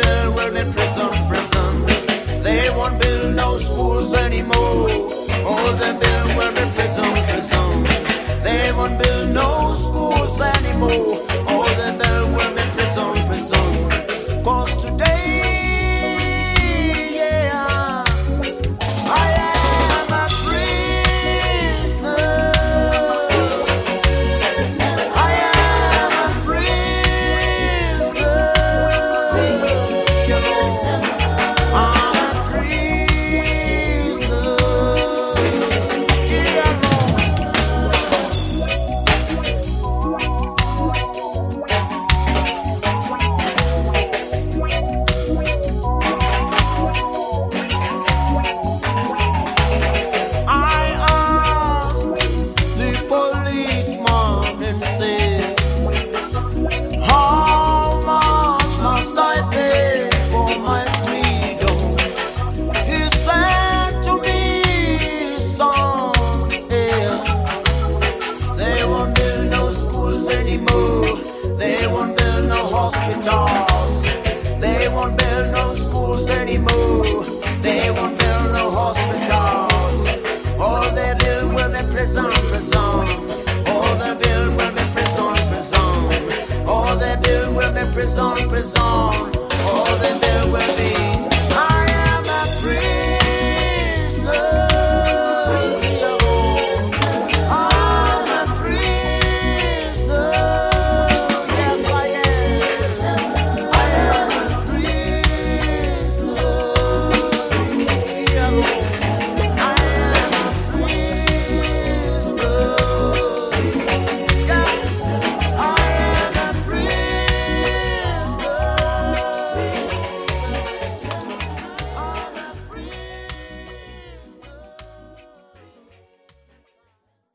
people will be prison, prison. They won't build no schools anymore. All the prison, prison. All the bill will be prison, prison. All the bill will be prison, prison. Oh, the bill will be.